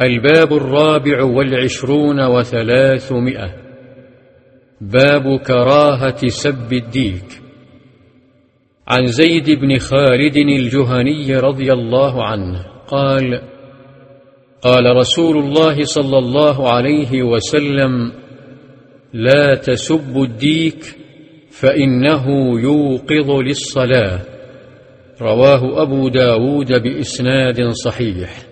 الباب الرابع والعشرون وثلاثمائة. باب كراهة سب الديك. عن زيد بن خالد الجهني رضي الله عنه قال قال رسول الله صلى الله عليه وسلم لا تسبوا الديك فإنه يوقظ للصلاة. رواه أبو داود بإسناد صحيح.